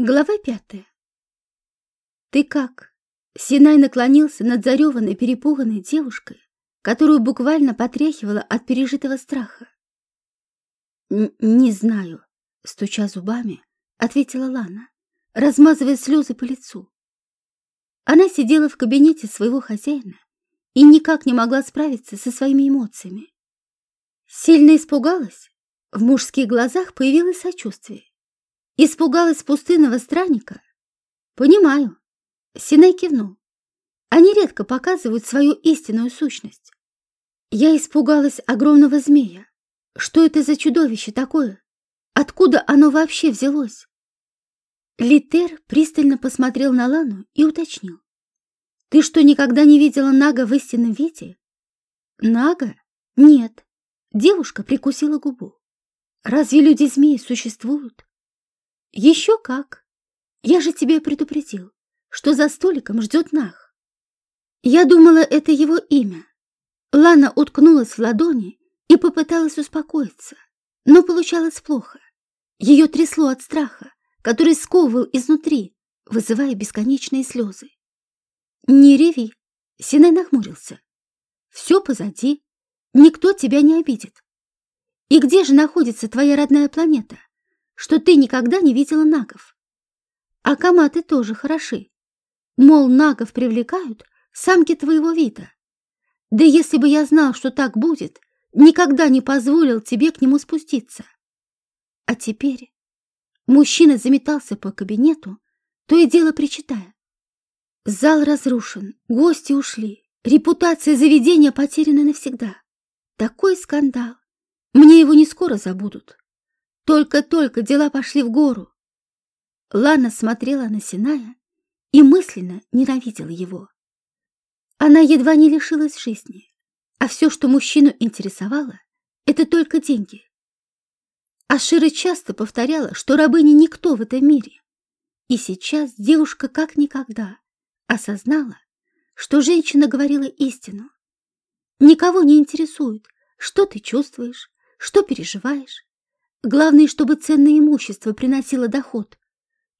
Глава пятая. «Ты как?» Синай наклонился над зареванной, перепуганной девушкой, которую буквально потряхивала от пережитого страха. «Не знаю», — стуча зубами, ответила Лана, размазывая слезы по лицу. Она сидела в кабинете своего хозяина и никак не могла справиться со своими эмоциями. Сильно испугалась, в мужских глазах появилось сочувствие. Испугалась пустынного странника? Понимаю. Синай кивнул. Они редко показывают свою истинную сущность. Я испугалась огромного змея. Что это за чудовище такое? Откуда оно вообще взялось? Литер пристально посмотрел на Лану и уточнил. Ты что, никогда не видела Нага в истинном виде? Нага? Нет. Девушка прикусила губу. Разве люди-змеи существуют? Еще как. Я же тебя предупредил, что за столиком ждет Нах. Я думала, это его имя. Лана уткнулась в ладони и попыталась успокоиться, но получалось плохо. Ее трясло от страха, который сковывал изнутри, вызывая бесконечные слезы. «Не реви!» — Синай нахмурился. «Все позади. Никто тебя не обидит. И где же находится твоя родная планета? Что ты никогда не видела нагов. А каматы тоже хороши. Мол, нагов привлекают самки твоего вида. Да если бы я знал, что так будет, никогда не позволил тебе к нему спуститься. А теперь мужчина заметался по кабинету, то и дело причитая. Зал разрушен, гости ушли, репутация заведения потеряна навсегда. Такой скандал. Мне его не скоро забудут. Только-только дела пошли в гору. Лана смотрела на Синая и мысленно ненавидела его. Она едва не лишилась жизни, а все, что мужчину интересовало, это только деньги. Ашира часто повторяла, что рабыня никто в этом мире. И сейчас девушка как никогда осознала, что женщина говорила истину. Никого не интересует, что ты чувствуешь, что переживаешь. Главное, чтобы ценное имущество приносило доход.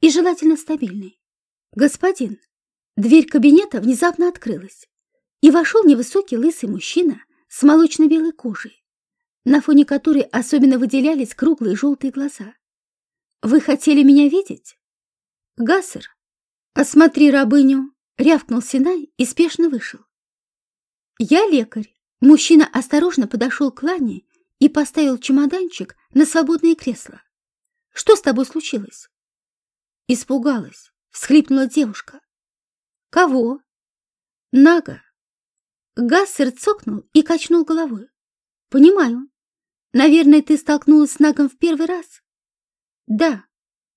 И желательно стабильный. Господин, дверь кабинета внезапно открылась. И вошел невысокий лысый мужчина с молочно-белой кожей, на фоне которой особенно выделялись круглые желтые глаза. «Вы хотели меня видеть?» «Гассер, осмотри рабыню», — рявкнул Синай и спешно вышел. «Я лекарь». Мужчина осторожно подошел к Лане и поставил чемоданчик на свободное кресло. «Что с тобой случилось?» Испугалась, всхлипнула девушка. «Кого?» «Нага». Гассер цокнул и качнул головой. «Понимаю. Наверное, ты столкнулась с Нагом в первый раз?» «Да».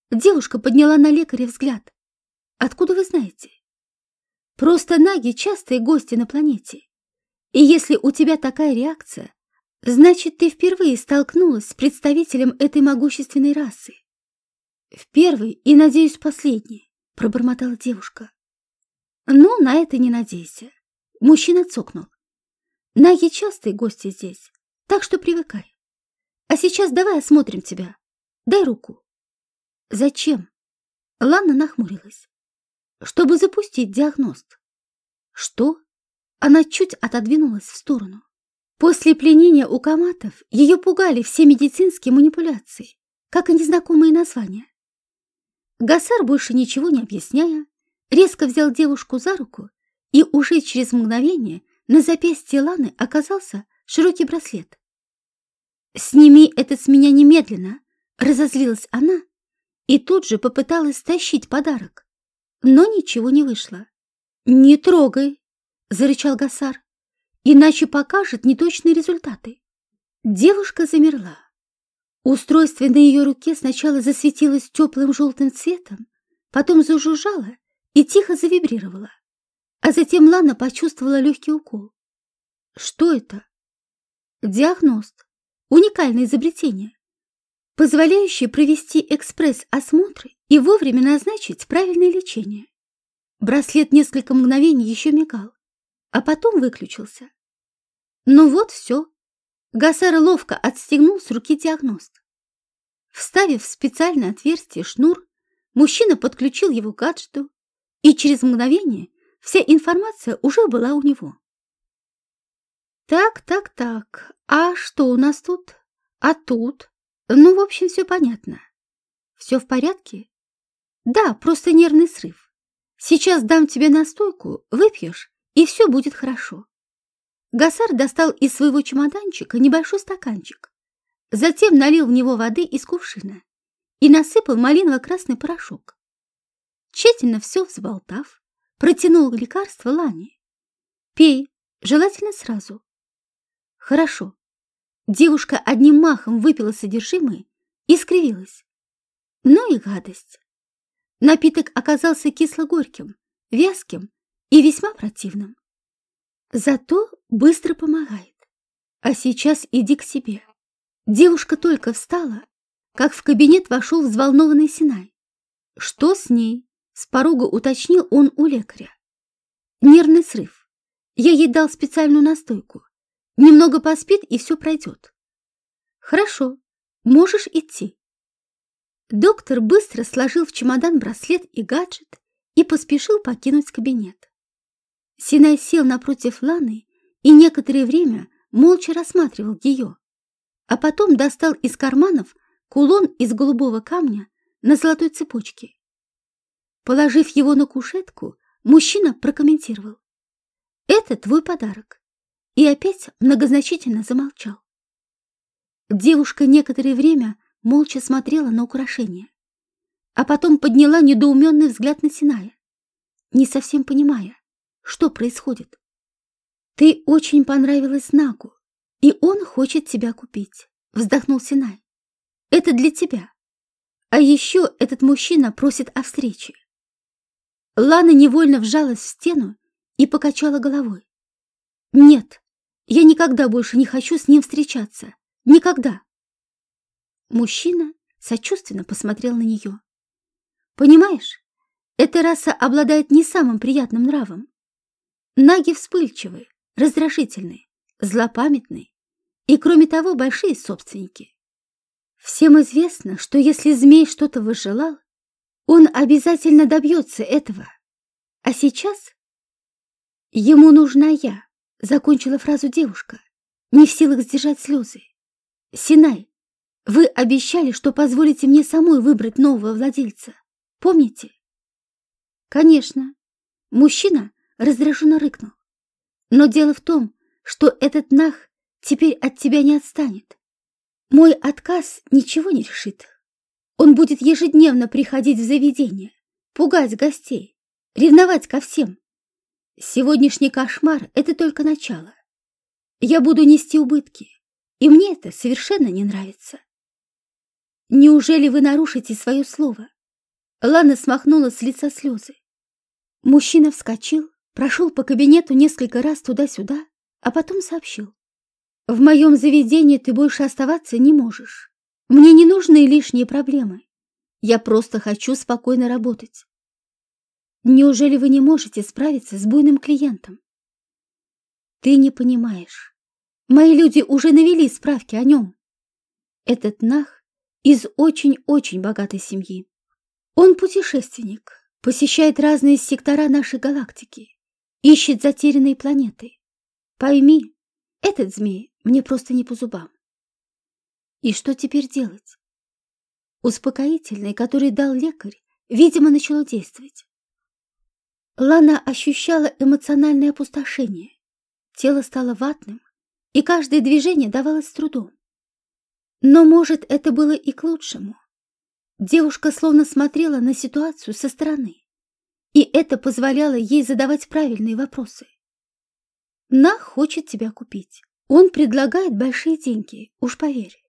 Девушка подняла на лекаря взгляд. «Откуда вы знаете?» «Просто Наги — частые гости на планете. И если у тебя такая реакция, Значит, ты впервые столкнулась с представителем этой могущественной расы. В первый и, надеюсь, последний, пробормотала девушка. Ну, на это не надейся. Мужчина цокнул. Наги частые гости здесь, так что привыкай. А сейчас давай осмотрим тебя. Дай руку. Зачем? Лана нахмурилась. Чтобы запустить диагност. Что? Она чуть отодвинулась в сторону. После пленения у каматов ее пугали все медицинские манипуляции, как и незнакомые названия. Гасар, больше ничего не объясняя, резко взял девушку за руку, и уже через мгновение на запястье Ланы оказался широкий браслет. «Сними это с меня немедленно!» — разозлилась она и тут же попыталась стащить подарок. Но ничего не вышло. «Не трогай!» — зарычал Гасар иначе покажет неточные результаты. Девушка замерла. Устройство на ее руке сначала засветилось теплым желтым цветом, потом зажужжало и тихо завибрировало. А затем Лана почувствовала легкий укол. Что это? Диагност. Уникальное изобретение, позволяющее провести экспресс-осмотры и вовремя назначить правильное лечение. Браслет несколько мгновений еще мигал, а потом выключился. Ну вот все. Гасара ловко отстегнул с руки диагност. Вставив в специальное отверстие шнур, мужчина подключил его к гаджету, и через мгновение вся информация уже была у него. Так, так, так, а что у нас тут? А тут? Ну, в общем, все понятно. Все в порядке? Да, просто нервный срыв. Сейчас дам тебе настойку, выпьешь, и все будет хорошо. Гасар достал из своего чемоданчика небольшой стаканчик, затем налил в него воды из кувшина и насыпал малиново-красный порошок. Тщательно все взболтав, протянул лекарство Лане. «Пей, желательно сразу». «Хорошо». Девушка одним махом выпила содержимое и скривилась. Ну и гадость. Напиток оказался кисло-горьким, вязким и весьма противным. Зато быстро помогает. А сейчас иди к себе. Девушка только встала, как в кабинет вошел взволнованный Синай. Что с ней? С порога уточнил он у лекаря. Нервный срыв. Я ей дал специальную настойку. Немного поспит, и все пройдет. Хорошо, можешь идти. Доктор быстро сложил в чемодан браслет и гаджет и поспешил покинуть кабинет. Синай сел напротив Ланы и некоторое время молча рассматривал ее, а потом достал из карманов кулон из голубого камня на золотой цепочке. Положив его на кушетку, мужчина прокомментировал. «Это твой подарок». И опять многозначительно замолчал. Девушка некоторое время молча смотрела на украшение, а потом подняла недоуменный взгляд на Синая, не совсем понимая, что происходит? Ты очень понравилась Нагу, и он хочет тебя купить, вздохнул Синай. Это для тебя. А еще этот мужчина просит о встрече. Лана невольно вжалась в стену и покачала головой. Нет, я никогда больше не хочу с ним встречаться. Никогда. Мужчина сочувственно посмотрел на нее. Понимаешь, эта раса обладает не самым приятным нравом. Наги вспыльчивые, раздражительные, злопамятные и, кроме того, большие собственники. Всем известно, что если змей что-то выжелал, он обязательно добьется этого. А сейчас ему нужна я, закончила фразу девушка, не в силах сдержать слезы. Синай, вы обещали, что позволите мне самой выбрать нового владельца. Помните? Конечно. Мужчина раздраженно рыкнул. Но дело в том, что этот нах теперь от тебя не отстанет. Мой отказ ничего не решит. Он будет ежедневно приходить в заведение, пугать гостей, ревновать ко всем. Сегодняшний кошмар — это только начало. Я буду нести убытки, и мне это совершенно не нравится. Неужели вы нарушите свое слово? Лана смахнула с лица слезы. Мужчина вскочил, Прошел по кабинету несколько раз туда-сюда, а потом сообщил. «В моем заведении ты больше оставаться не можешь. Мне не нужны лишние проблемы. Я просто хочу спокойно работать. Неужели вы не можете справиться с буйным клиентом? Ты не понимаешь. Мои люди уже навели справки о нем. Этот нах из очень-очень богатой семьи. Он путешественник, посещает разные сектора нашей галактики ищет затерянные планеты. Пойми, этот змей мне просто не по зубам. И что теперь делать? Успокоительное, который дал лекарь, видимо, начало действовать. Лана ощущала эмоциональное опустошение. Тело стало ватным, и каждое движение давалось с трудом. Но, может, это было и к лучшему. Девушка словно смотрела на ситуацию со стороны. И это позволяло ей задавать правильные вопросы. На хочет тебя купить. Он предлагает большие деньги, уж поверь.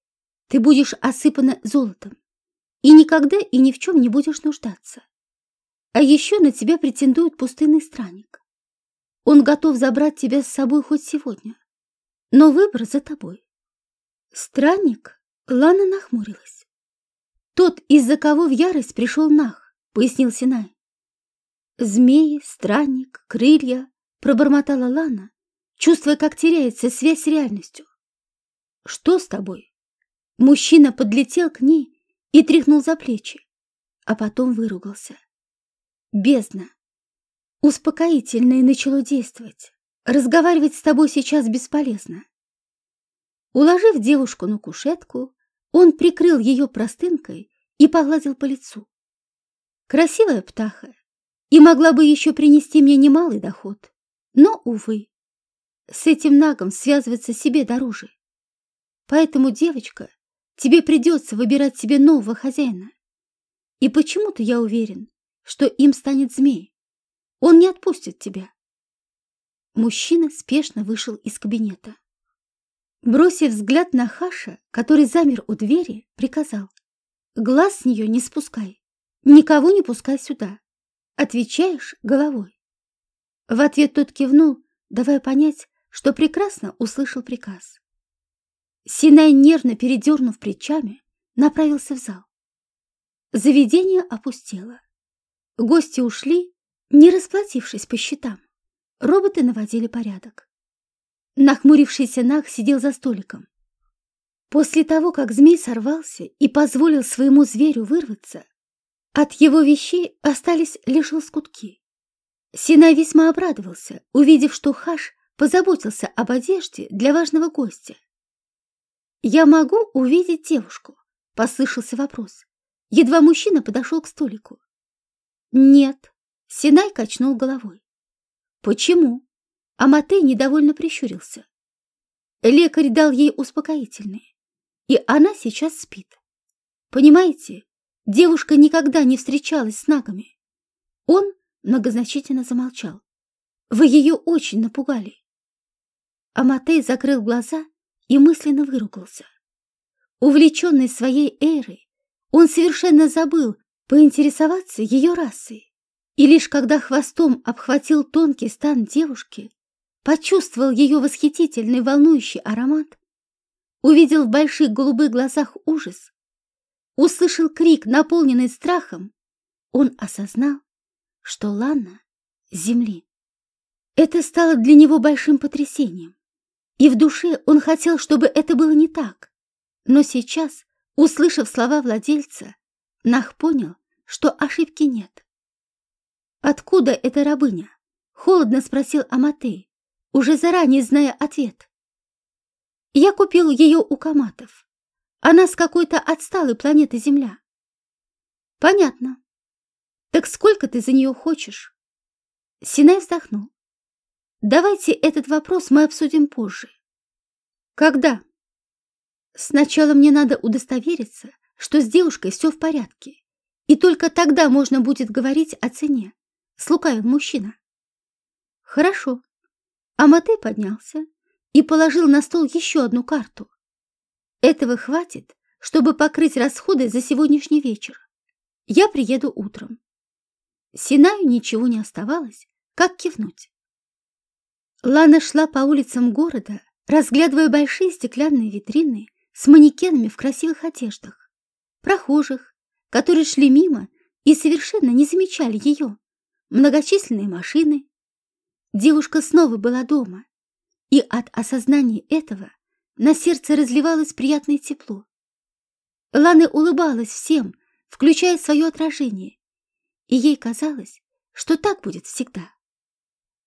Ты будешь осыпана золотом и никогда и ни в чем не будешь нуждаться. А еще на тебя претендует пустынный странник. Он готов забрать тебя с собой хоть сегодня, но выбор за тобой. Странник? Лана нахмурилась. Тот, из-за кого в ярость пришел Нах, пояснил Синай. Змеи, странник, крылья, пробормотала Лана, чувствуя, как теряется связь с реальностью. Что с тобой? Мужчина подлетел к ней и тряхнул за плечи. а потом выругался. Бездна. Успокоительное начало действовать. Разговаривать с тобой сейчас бесполезно. Уложив девушку на кушетку, он прикрыл ее простынкой и погладил по лицу. Красивая птаха и могла бы еще принести мне немалый доход. Но, увы, с этим нагом связываться себе дороже. Поэтому, девочка, тебе придется выбирать себе нового хозяина. И почему-то я уверен, что им станет змей. Он не отпустит тебя. Мужчина спешно вышел из кабинета. Бросив взгляд на Хаша, который замер у двери, приказал. Глаз с нее не спускай. Никого не пускай сюда. Отвечаешь головой. В ответ тот кивнул, давая понять, что прекрасно услышал приказ. Синай, нервно передернув плечами, направился в зал. Заведение опустело. Гости ушли, не расплатившись по счетам. Роботы наводили порядок. Нахмурившийся Нах сидел за столиком. После того, как змей сорвался и позволил своему зверю вырваться, от его вещей остались лишь лоскутки. Синай весьма обрадовался, увидев, что Хаш позаботился об одежде для важного гостя. «Я могу увидеть девушку?» — послышался вопрос. Едва мужчина подошел к столику. «Нет», — Синай качнул головой. «Почему?» Аматей недовольно прищурился. Лекарь дал ей успокоительные, и она сейчас спит. Понимаете, девушка никогда не встречалась с нагами. Он многозначительно замолчал. Вы ее очень напугали. Аматей закрыл глаза и мысленно выругался. Увлеченный своей эрой, он совершенно забыл поинтересоваться ее расой. И лишь когда хвостом обхватил тонкий стан девушки, почувствовал ее восхитительный волнующий аромат, увидел в больших голубых глазах ужас, услышал крик, наполненный страхом, он осознал, что Лана — земли. Это стало для него большим потрясением, и в душе он хотел, чтобы это было не так. Но сейчас, услышав слова владельца, Нах понял, что ошибки нет. «Откуда эта рабыня?» — холодно спросил Аматей, уже заранее зная ответ. Я купил ее у коматов. Она с какой-то отсталой планеты Земля. Понятно. Так сколько ты за нее хочешь? Синай вздохнул. Давайте этот вопрос мы обсудим позже. Когда? Сначала мне надо удостовериться, что с девушкой все в порядке, и только тогда можно будет говорить о цене. Слукавил мужчина. Хорошо, Аматей поднялся и положил на стол еще одну карту. Этого хватит, чтобы покрыть расходы за сегодняшний вечер. Я приеду утром. Синаю ничего не оставалось, как кивнуть. Лана шла по улицам города, разглядывая большие стеклянные витрины с манекенами в красивых одеждах, прохожих, которые шли мимо и совершенно не замечали ее, многочисленные машины, Девушка снова была дома, и от осознания этого на сердце разливалось приятное тепло. Лана улыбалась всем, включая свое отражение, и ей казалось, что так будет всегда.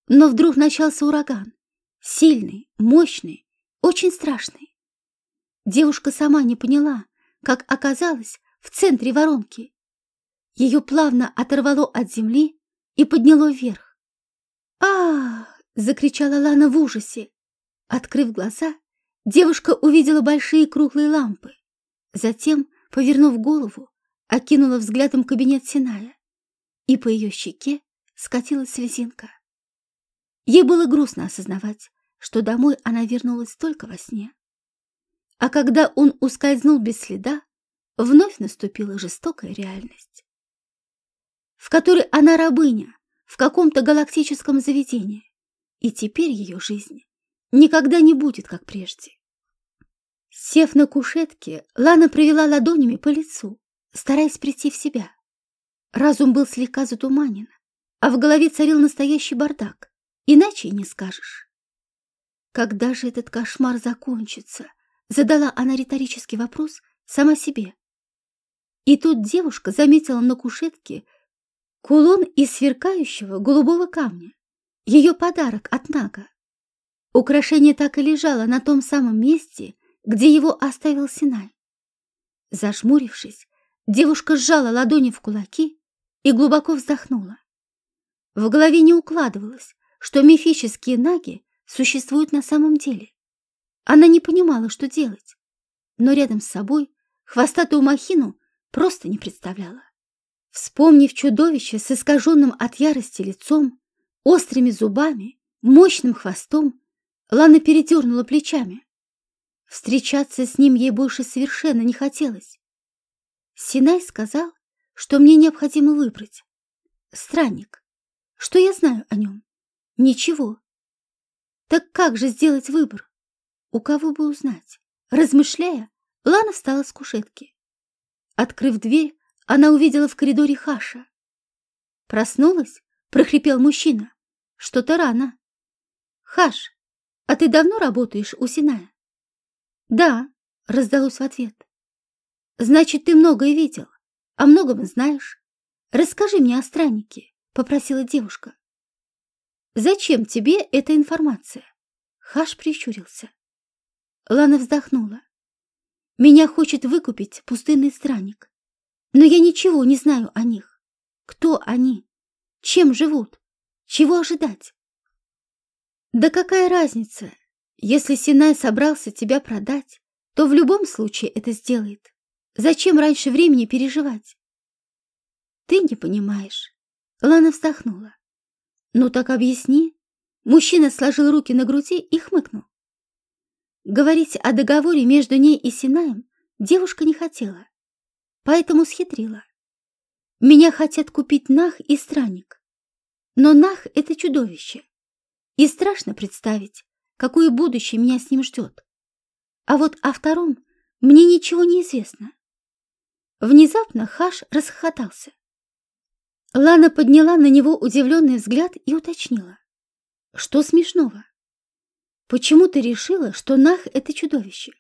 Но вдруг начался ураган, сильный, мощный, очень страшный. Девушка сама не поняла, как оказалась в центре воронки. Ее плавно оторвало от земли и подняло вверх а закричала Лана в ужасе. Открыв глаза, девушка увидела большие круглые лампы. Затем, повернув голову, окинула взглядом кабинет Синая, и по ее щеке скатилась слезинка. Ей было грустно осознавать, что домой она вернулась только во сне. А когда он ускользнул без следа, вновь наступила жестокая реальность, в которой она рабыня, в каком-то галактическом заведении, и теперь ее жизнь никогда не будет, как прежде. Сев на кушетке, Лана провела ладонями по лицу, стараясь прийти в себя. Разум был слегка затуманен, а в голове царил настоящий бардак, иначе и не скажешь. Когда же этот кошмар закончится? Задала она риторический вопрос сама себе. И тут девушка заметила на кушетке кулон из сверкающего голубого камня. Ее подарок от Нага. Украшение так и лежало на том самом месте, где его оставил Синай. Зажмурившись, девушка сжала ладони в кулаки и глубоко вздохнула. В голове не укладывалось, что мифические наги существуют на самом деле. Она не понимала, что делать, но рядом с собой хвостатую махину просто не представляла. Вспомнив чудовище с искаженным от ярости лицом, острыми зубами, мощным хвостом, Лана передернула плечами. Встречаться с ним ей больше совершенно не хотелось. Синай сказал, что мне необходимо выбрать. Странник. Что я знаю о нем? Ничего. Так как же сделать выбор? У кого бы узнать? Размышляя, Лана встала с кушетки. Открыв дверь, она увидела в коридоре Хаша. «Проснулась?» — прохрипел мужчина. «Что-то рано». «Хаш, а ты давно работаешь у Синая?» «Да», — раздалось в ответ. «Значит, ты многое видел, о многом знаешь. Расскажи мне о страннике», — попросила девушка. «Зачем тебе эта информация?» Хаш прищурился. Лана вздохнула. «Меня хочет выкупить пустынный странник, но я ничего не знаю о них. Кто они? Чем живут? Чего ожидать?» «Да какая разница? Если Синай собрался тебя продать, то в любом случае это сделает. Зачем раньше времени переживать?» «Ты не понимаешь». Лана вздохнула. «Ну так объясни». Мужчина сложил руки на груди и хмыкнул. Говорить о договоре между ней и Синаем девушка не хотела, поэтому схитрила. Меня хотят купить Нах и Странник. Но Нах — это чудовище, и страшно представить, какое будущее меня с ним ждет. А вот о втором мне ничего не известно. Внезапно Хаш расхохотался. Лана подняла на него удивленный взгляд и уточнила. Что смешного? Почему ты решила, что Нах — это чудовище?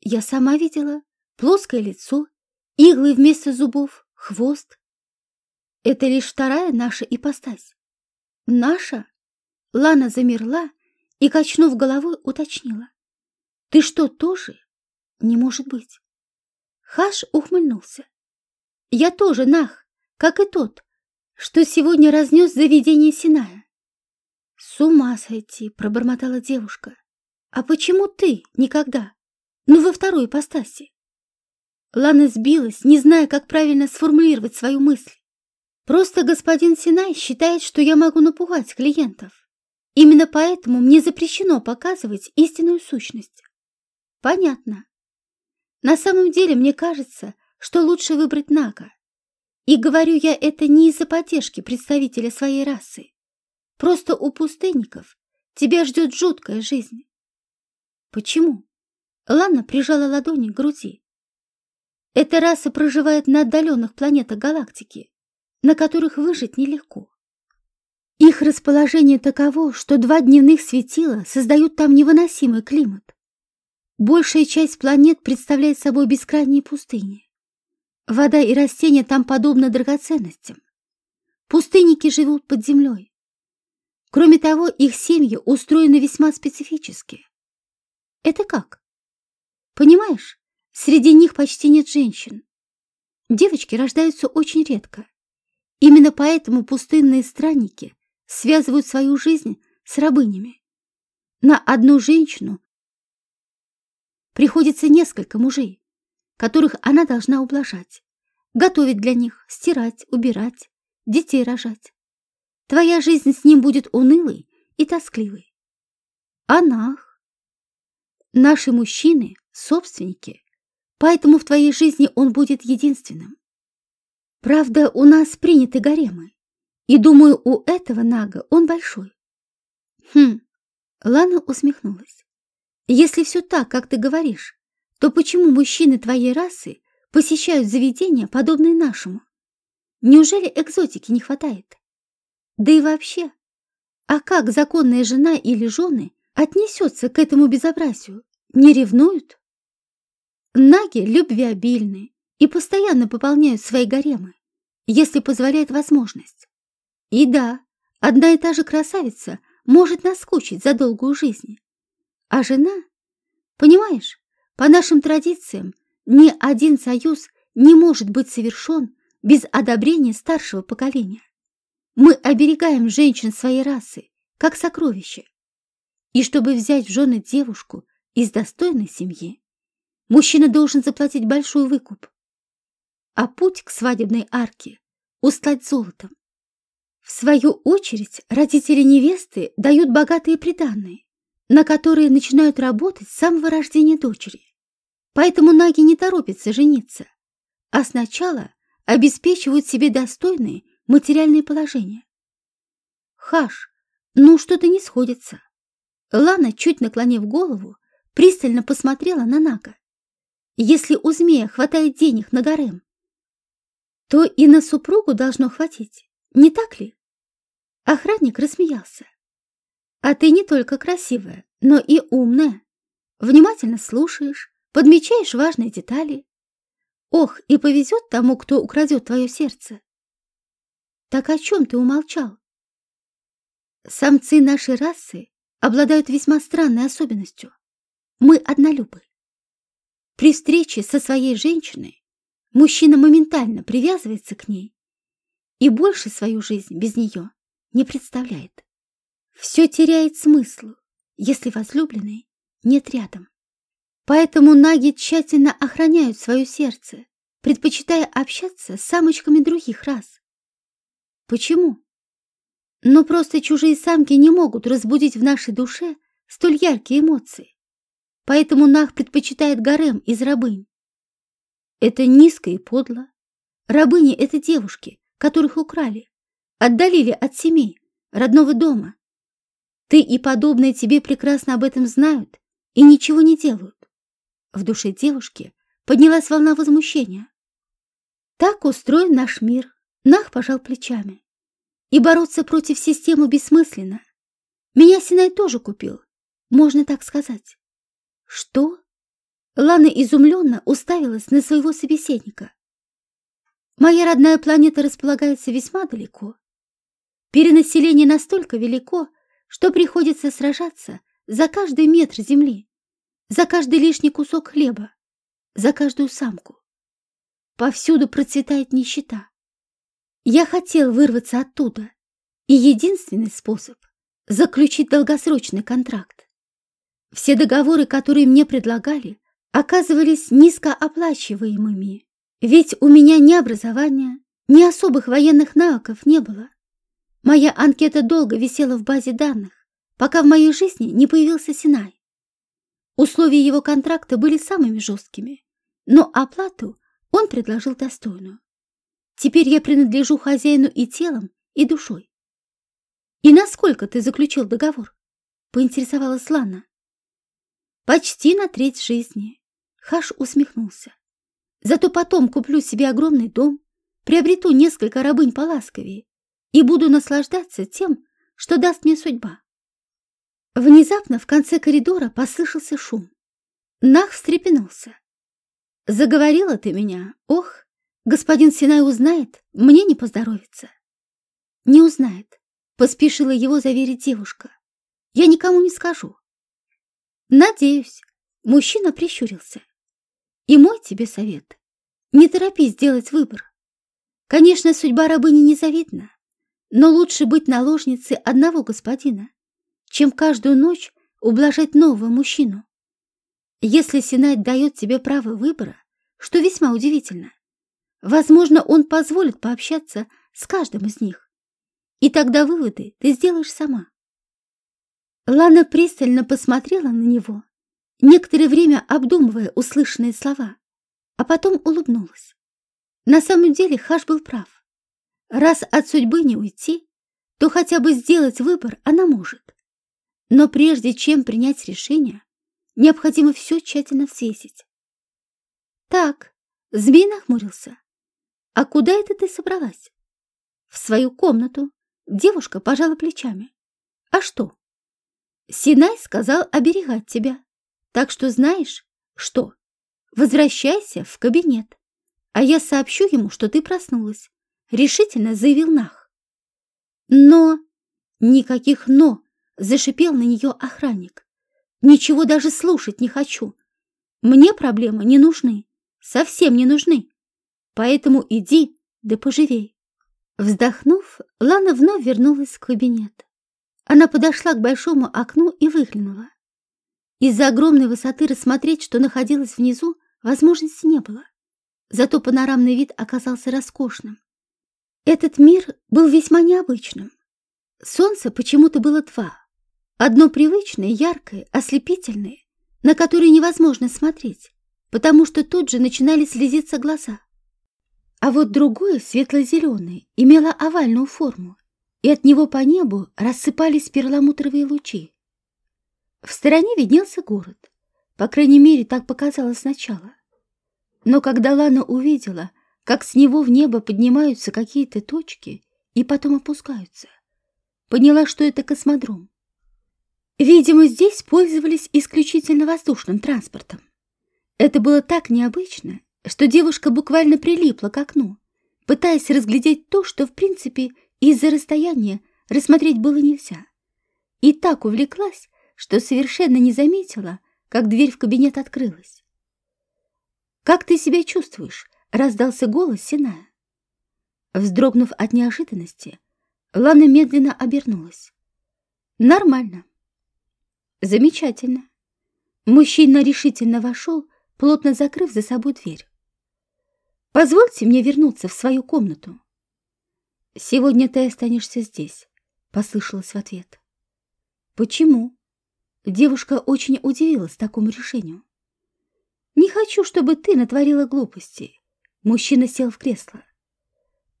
Я сама видела плоское лицо, иглы вместо зубов, хвост. Это лишь вторая наша ипостась. Наша? Лана замерла и, качнув головой, уточнила. Ты что, тоже? Не может быть. Хаш ухмыльнулся. Я тоже Нах, как и тот, что сегодня разнес заведение Синая. С ума сойти, пробормотала девушка. А почему ты никогда? Ну, во второй ипостаси. Лана сбилась, не зная, как правильно сформулировать свою мысль. Просто господин Синай считает, что я могу напугать клиентов. Именно поэтому мне запрещено показывать истинную сущность. Понятно. На самом деле, мне кажется, что лучше выбрать Нага. И говорю я это не из-за поддержки представителя своей расы. Просто у пустынников тебя ждет жуткая жизнь. Почему? Лана прижала ладони к груди. Эта раса проживает на отдаленных планетах галактики, на которых выжить нелегко. Их расположение таково, что два дневных светила создают там невыносимый климат. Большая часть планет представляет собой бескрайние пустыни. Вода и растения там подобны драгоценностям. Пустынники живут под землей. Кроме того, их семьи устроены весьма специфически. Это как? Понимаешь, среди них почти нет женщин. Девочки рождаются очень редко. Именно поэтому пустынные странники связывают свою жизнь с рабынями. На одну женщину приходится несколько мужей которых она должна ублажать, готовить для них, стирать, убирать, детей рожать. Твоя жизнь с ним будет унылой и тоскливой. Анах. Наши мужчины — собственники, поэтому в твоей жизни он будет единственным. Правда, у нас приняты гаремы, и, думаю, у этого Нага он большой. Хм, Лана усмехнулась. Если все так, как ты говоришь, то почему мужчины твоей расы посещают заведения, подобные нашему? Неужели экзотики не хватает? Да и вообще, а как законная жена или жены отнесется к этому безобразию? Не ревнуют? Наги любвеобильны, и постоянно пополняют свои гаремы, если позволяет возможность. И да, одна и та же красавица может наскучить за долгую жизнь. А жена, понимаешь, по нашим традициям ни один союз не может быть совершен без одобрения старшего поколения. Мы оберегаем женщин своей расы, как сокровище. И чтобы взять в жены девушку из достойной семьи, мужчина должен заплатить большой выкуп. А путь к свадебной арке устлать золотом. В свою очередь родители невесты дают богатые приданные, на которые начинают работать с самого рождения дочери. Поэтому наги не торопятся жениться, а сначала обеспечивают себе достойные материальные положения. Хаш, ну что-то не сходится. Лана, чуть наклонив голову, пристально посмотрела на Нага. Если у змея хватает денег на гарем, то и на супругу должно хватить, не так ли? Охранник рассмеялся. А ты не только красивая, но и умная. Внимательно слушаешь, подмечаешь важные детали. Ох, и повезет тому, кто украдет твое сердце. Так о чем ты умолчал? Самцы нашей расы обладают весьма странной особенностью. Мы однолюбы. При встрече со своей женщиной мужчина моментально привязывается к ней и больше свою жизнь без нее не представляет. Все теряет смысл, если возлюбленной нет рядом. Поэтому наги тщательно охраняют свое сердце, предпочитая общаться с самочками других рас. Почему? Но просто чужие самки не могут разбудить в нашей душе столь яркие эмоции. Поэтому Нах предпочитает гарем из рабынь. Это низко и подло. Рабыни — это девушки, которых украли, отдалили от семей, родного дома. Ты и подобные тебе прекрасно об этом знают и ничего не делают. В душе девушки поднялась волна возмущения. Так устроен наш мир. Нах пожал плечами. И бороться против системы бессмысленно. Меня Синай тоже купил, можно так сказать. Что? Лана изумленно уставилась на своего собеседника. Моя родная планета располагается весьма далеко. Перенаселение настолько велико, что приходится сражаться за каждый метр земли, за каждый лишний кусок хлеба, за каждую самку. Повсюду процветает нищета. Я хотел вырваться оттуда, и единственный способ — заключить долгосрочный контракт. Все договоры, которые мне предлагали, оказывались низкооплачиваемыми, ведь у меня ни образования, ни особых военных навыков не было. Моя анкета долго висела в базе данных, пока в моей жизни не появился Синай. Условия его контракта были самыми жесткими, но оплату он предложил достойную. Теперь я принадлежу хозяину и телом, и душой. И насколько ты заключил договор? Поинтересовалась Лана. Почти на треть жизни. Хаш усмехнулся. Зато потом куплю себе огромный дом, приобрету несколько рабынь поласковее и буду наслаждаться тем, что даст мне судьба. Внезапно в конце коридора послышался шум. Нах встрепенулся. «Заговорила ты меня, ох!» Господин Синай узнает, мне не поздоровится. Не узнает, поспешила его заверить девушка. Я никому не скажу. Надеюсь, мужчина прищурился. И мой тебе совет. Не торопись делать выбор. Конечно, судьба рабыни незавидна, но лучше быть наложницей одного господина, чем каждую ночь ублажать нового мужчину. Если Синай дает тебе право выбора, что весьма удивительно, Возможно, он позволит пообщаться с каждым из них. И тогда выводы ты сделаешь сама. Лана пристально посмотрела на него, некоторое время обдумывая услышанные слова, а потом улыбнулась. На самом деле Хаш был прав. Раз от судьбы не уйти, то хотя бы сделать выбор она может. Но прежде чем принять решение, необходимо все тщательно взвесить. Так, змей нахмурился. «А куда это ты собралась?» «В свою комнату». Девушка пожала плечами. «А что?» «Синай сказал оберегать тебя. Так что знаешь, что? Возвращайся в кабинет. а я сообщу ему, что ты проснулась», — решительно заявил Нах. «Но...» «Никаких «но», — зашипел на нее охранник. «Ничего даже слушать не хочу. Мне проблемы не нужны, совсем не нужны. Поэтому иди, да поживей». Вздохнув, Лана вновь вернулась в кабинет. Она подошла к большому окну и выглянула. Из-за огромной высоты рассмотреть, что находилось внизу, возможности не было. Зато панорамный вид оказался роскошным. Этот мир был весьма необычным. Солнце почему-то было два. Одно привычное, яркое, ослепительное, на которое невозможно смотреть, потому что тут же начинали слезиться глаза. А вот другое, светло-зеленое, имело овальную форму, и от него по небу рассыпались перламутровые лучи. В стороне виднелся город. По крайней мере, так показалось сначала. Но когда Лана увидела, как с него в небо поднимаются какие-то точки и потом опускаются, поняла, что это космодром. Видимо, здесь пользовались исключительно воздушным транспортом. Это было так необычно, что девушка буквально прилипла к окну, пытаясь разглядеть то, что, в принципе, из-за расстояния рассмотреть было нельзя. И так увлеклась, что совершенно не заметила, как дверь в кабинет открылась. «Как ты себя чувствуешь?» — раздался голос Синая. Вздрогнув от неожиданности, Лана медленно обернулась. «Нормально». «Замечательно». Мужчина решительно вошел, плотно закрыв за собой дверь. «Позвольте мне вернуться в свою комнату». «Сегодня ты останешься здесь», — послышалось в ответ. «Почему?» Девушка очень удивилась такому решению. «Не хочу, чтобы ты натворила глупостей». Мужчина сел в кресло.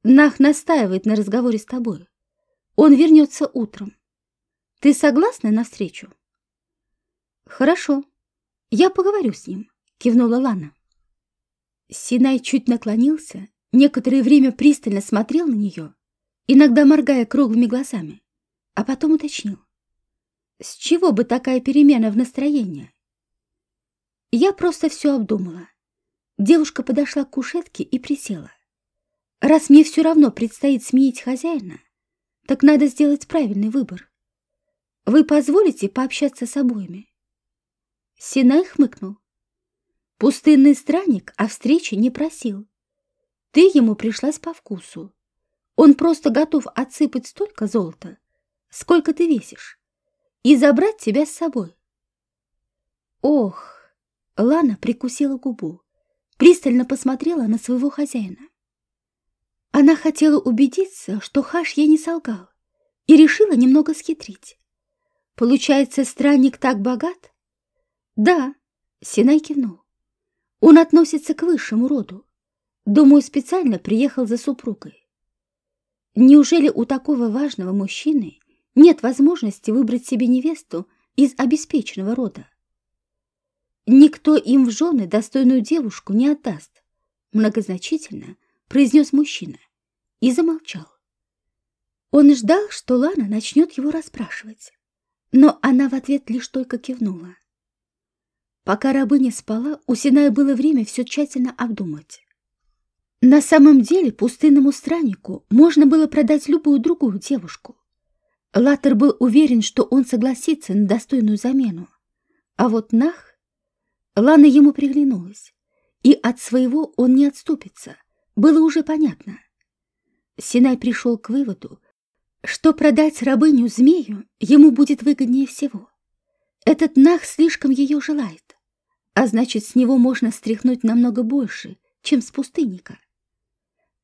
«Нах настаивает на разговоре с тобой. Он вернется утром. Ты согласна на встречу?» «Хорошо. Я поговорю с ним», — кивнула Лана. Синай чуть наклонился, некоторое время пристально смотрел на нее, иногда моргая круглыми глазами, а потом уточнил. С чего бы такая перемена в настроении? Я просто все обдумала. Девушка подошла к кушетке и присела. Раз мне все равно предстоит сменить хозяина, так надо сделать правильный выбор. Вы позволите пообщаться с обоими? Синай хмыкнул. Пустынный странник о встрече не просил. Ты ему пришлась по вкусу. Он просто готов отсыпать столько золота, сколько ты весишь и забрать тебя с собой. Ох, Лана прикусила губу, пристально посмотрела на своего хозяина. Она хотела убедиться, что Хаш ей не солгал, и решила немного схитрить. Получается, странник так богат? Да, Синай кивнул. Он относится к высшему роду. Думаю, специально приехал за супругой. Неужели у такого важного мужчины нет возможности выбрать себе невесту из обеспеченного рода. Никто им в жены достойную девушку не отдаст, многозначительно произнес мужчина и замолчал. Он ждал, что Лана начнет его расспрашивать, но она в ответ лишь только кивнула. Пока рабыня спала, у Синая было время все тщательно обдумать. На самом деле пустынному страннику можно было продать любую другую девушку, Латер был уверен, что он согласится на достойную замену. А вот Нах... Лана ему приглянулась, и от своего он не отступится. Было уже понятно. Синай пришел к выводу, что продать рабыню змею ему будет выгоднее всего. Этот Нах слишком ее желает, а значит, с него можно стряхнуть намного больше, чем с пустынника.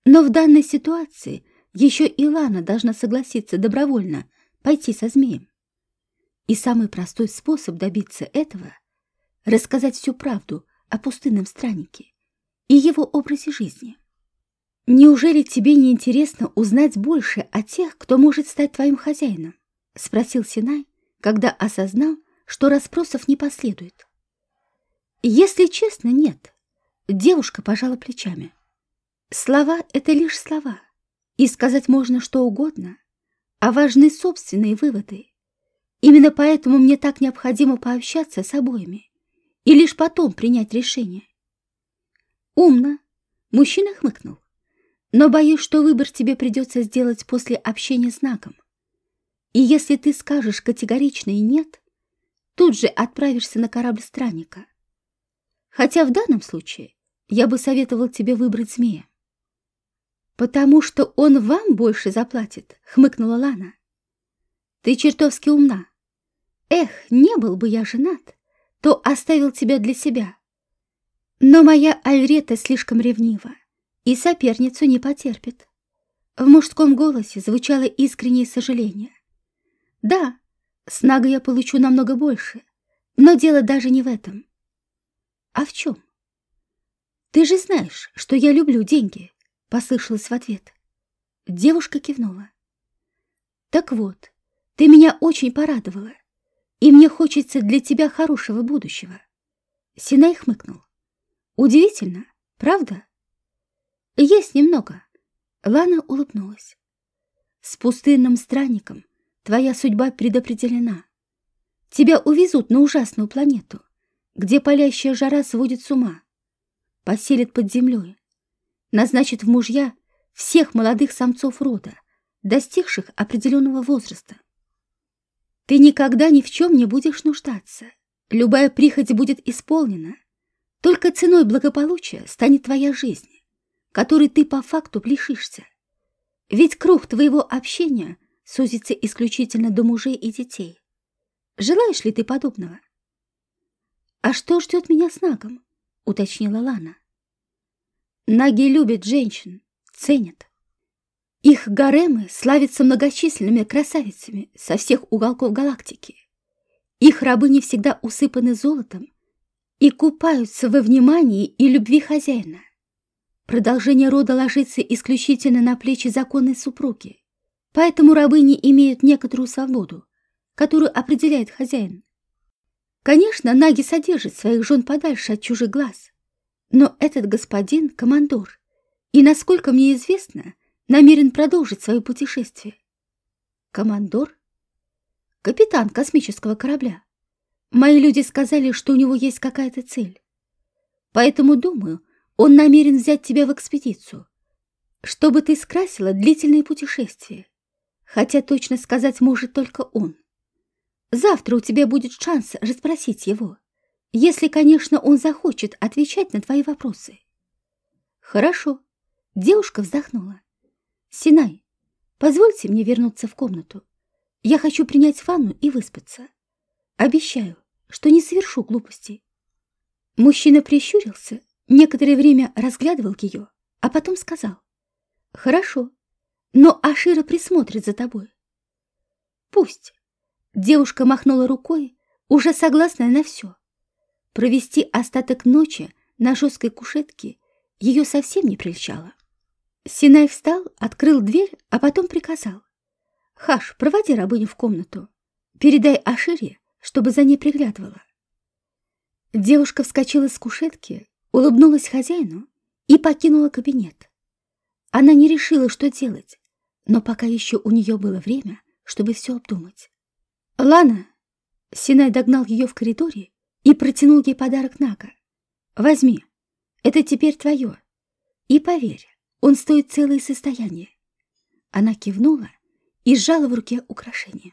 Но в данной ситуации еще и Лана должна согласиться добровольно пойти со змеем. И самый простой способ добиться этого — рассказать всю правду о пустынном страннике и его образе жизни. «Неужели тебе не интересно узнать больше о тех, кто может стать твоим хозяином?» — спросил Синай, когда осознал, что расспросов не последует. «Если честно, нет», — девушка пожала плечами. «Слова — это лишь слова, и сказать можно что угодно, а важны собственные выводы. Именно поэтому мне так необходимо пообщаться с обоими и лишь потом принять решение. Умно, Мужчина хмыкнул. Но боюсь, что выбор тебе придется сделать после общения с Нагом. И если ты скажешь категорично и нет, тут же отправишься на корабль странника. Хотя в данном случае я бы советовал тебе выбрать змея. «Потому что он вам больше заплатит», — хмыкнула Лана. «Ты чертовски умна. Эх, не был бы я женат, то оставил тебя для себя. Но моя Альрета слишком ревнива и соперницу не потерпит». В мужском голосе звучало искреннее сожаление. «Да, с Нагой я получу намного больше, но дело даже не в этом». «А в чем?» «Ты же знаешь, что я люблю деньги», послышалось в ответ. Девушка кивнула. Так вот, ты меня очень порадовала, и мне хочется для тебя хорошего будущего. Синай хмыкнул. Удивительно, правда? Есть немного. Лана улыбнулась. С пустынным странником твоя судьба предопределена. Тебя увезут на ужасную планету, где палящая жара сводит с ума, поселят под землей, назначит в мужья всех молодых самцов рода, достигших определенного возраста. Ты никогда ни в чем не будешь нуждаться. Любая прихоть будет исполнена. Только ценой благополучия станет твоя жизнь, которой ты по факту лишишься. Ведь круг твоего общения сузится исключительно до мужей и детей. Желаешь ли ты подобного? «А что ждет меня с Нагом?» — уточнила Лана. Наги любят женщин, ценят. Их гаремы славятся многочисленными красавицами со всех уголков галактики. Их рабы не всегда усыпаны золотом и купаются во внимании и любви хозяина. Продолжение рода ложится исключительно на плечи законной супруги, поэтому рабы не имеют некоторую свободу, которую определяет хозяин. Конечно, наги содержат своих жен подальше от чужих глаз, но этот господин — командор, и, насколько мне известно, намерен продолжить свое путешествие. Командор? Капитан космического корабля. Мои люди сказали, что у него есть какая-то цель. Поэтому, думаю, он намерен взять тебя в экспедицию, чтобы ты скрасила длительное путешествие. Хотя точно сказать может только он. Завтра у тебя будет шанс расспросить его. Если, конечно, он захочет отвечать на твои вопросы. Хорошо. Девушка вздохнула. Синай, позвольте мне вернуться в комнату. Я хочу принять ванну и выспаться. Обещаю, что не совершу глупостей. Мужчина прищурился, некоторое время разглядывал ее, а потом сказал. Хорошо, но Ашира присмотрит за тобой. Пусть. Девушка махнула рукой, уже согласная на все. Провести остаток ночи на жесткой кушетке ее совсем не прельщало. Синай встал, открыл дверь, а потом приказал. «Хаш, проводи рабыню в комнату. Передай Ашире, чтобы за ней приглядывала». Девушка вскочила с кушетки, улыбнулась хозяину и покинула кабинет. Она не решила, что делать, но пока еще у нее было время, чтобы все обдумать. «Лана!» Синай догнал ее в коридоре и протянул ей подарок Нага. «Возьми, это теперь твое. И поверь, он стоит целое состояние». Она кивнула и сжала в руке украшение.